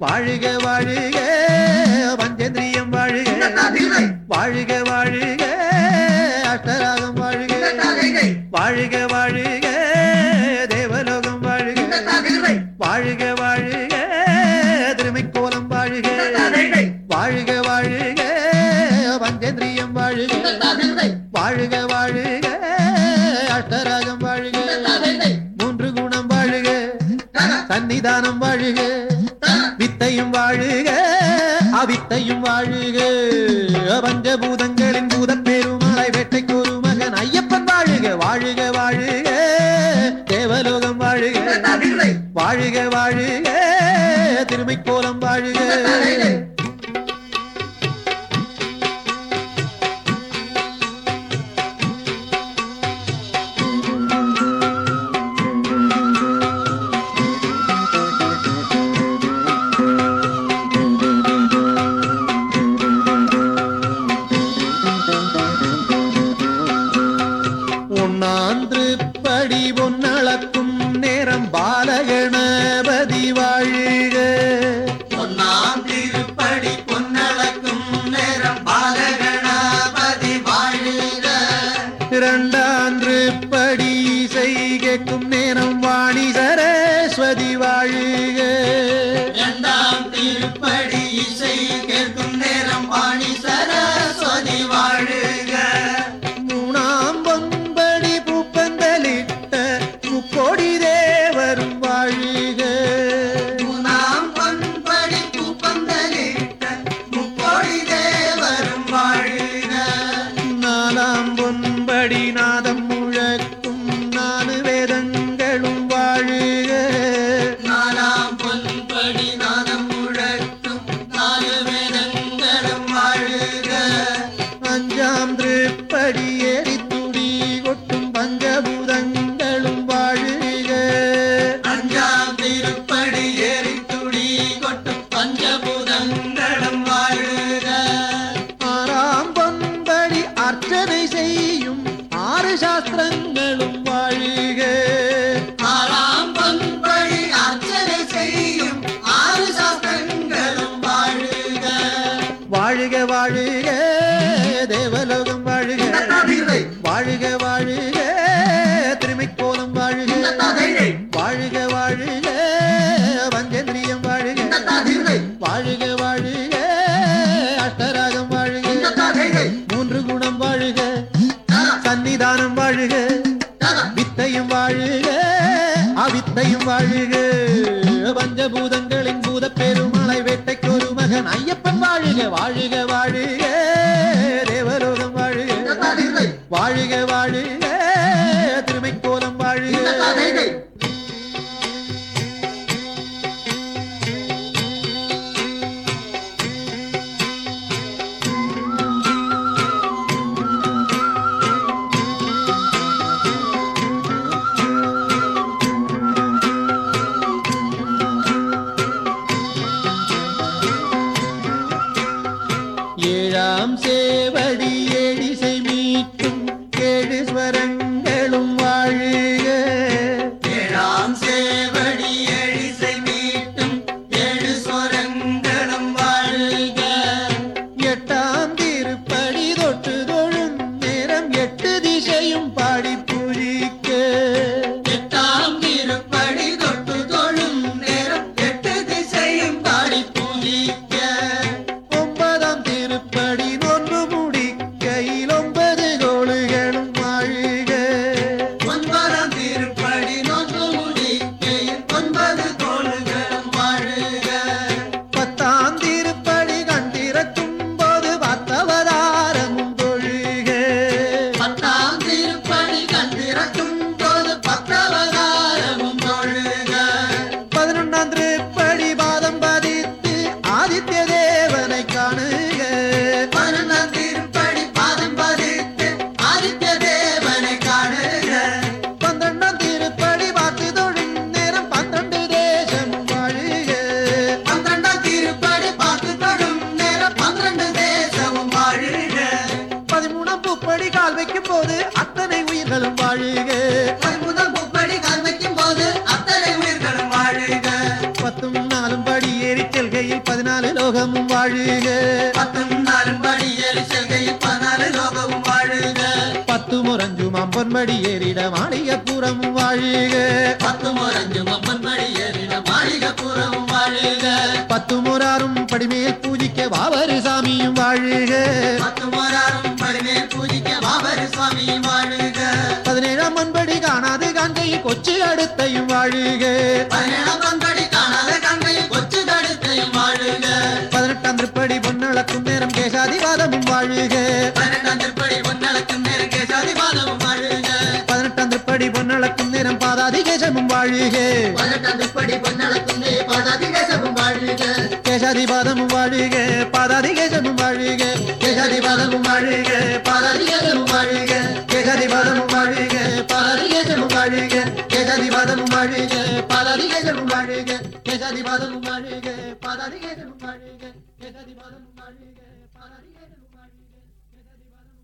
வாழுக வாழுக பஞ்சேந்திரியம் வாழுக. வாழுக வாழுக அஷ்டராகம் வாழுக. வாழுக வாழுக தேவலோகம் வாழுக. வாழுக வாழுக திருமை கோலம் வாழுக வாழுக வாழுக. பஞ்சேந்திரியம் வாழுக வாழுக வாழுக அஷ்டராகம் வாழுக. மூன்று குணம் வாழுக. சன்னிதானம் வாழுக. வாழுக அவித்தையும் வாழுக. பஞ்சபூதங்களின் பூத பெருமலை வேட்டைக்கு ஒரு மகன் ஐயப்பன் வாழுக. வாழுக வாழுக. தேவலோகம் வாழுக. வாழுக வாழுக. ஏறி துடி கொட்டும் பஞ்சபூதங்களும் வாழுக. அஞ்சாம் திருப்படி ஏறி துடி கொட்டும் பஞ்சபூதங்களும் வாழுக. ஆறாம் பொன்படி அர்ச்சனை செய்யும் ஆறு சாஸ்திரங்களும் வாழுக. ஆறாம் பொன்படி அர்ச்சனை செய்யும் ஆறு சாஸ்திரங்களும் வாழுக. வாழுக வாழுக தேவலோகம் வாழுக வாழுக வாழுக திருமை கோலம் வாழுக. வாழுக வாழுக பஞ்சேந்திரியம் வாழுக. வாழுக வாழுக அஷ்டராகம் வாழுக. மூன்று குணம் வாழுக. சன்னிதானம் வாழுக. வித்தையும் வாழுக. அவித்தையும் வாழுக. பஞ்சபூதங்களின் பூத பெருமலை வேட்டைக்கு ஒரு மகன். ஐயப்பன் வாழுக வாழுக வாழுக. அப்பன் மடி ஏறிட மாளிகப்புறம் வாழ்க. பத்து முரஞ்சும் அப்பன் மடி ஏறிட மாளிகப்புறம் வாழ்க. பத்து முறாரும் தேசமும் வாழிக. கேசாதிபாதமும் வாழிக. பாதாதிகேசமும் வாழிக. கேசாதிபாதமும் வாழிக. பாதாதிகேசமும் வாழிக. கேசாதிபாதமும் வாழிக. பாதாதிகேசமும் வாழிக. கேசாதிபாதமும் வாழிக. பாதாதிகேசமும் வாழிக. கேசாதிபாதமும் வாழிக. பாதாதிகேசமும் வாழிக. கேசாதிபாதமும் வாழிக. பாதாதிகேசமும் வாழிக.